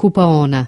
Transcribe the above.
Kupaona